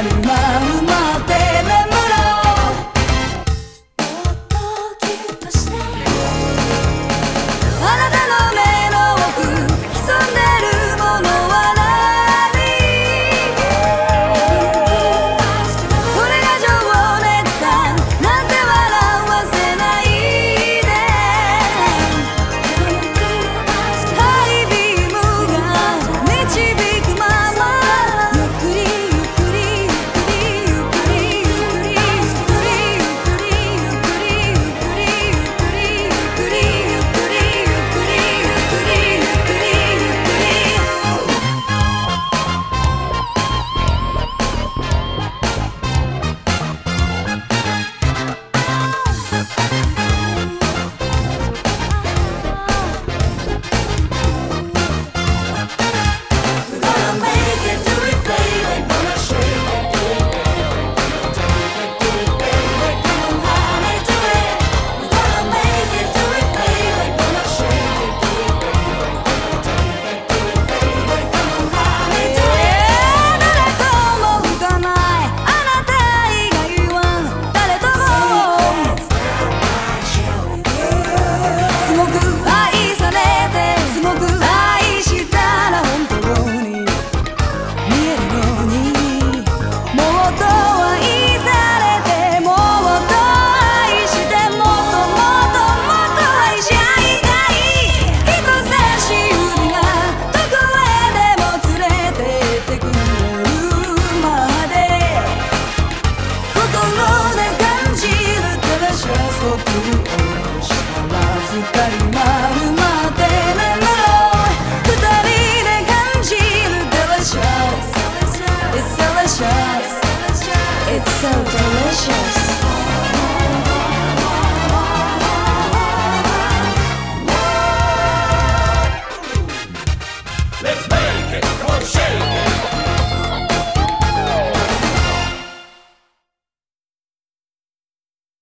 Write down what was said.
animal. Let's make it, come on, shake it.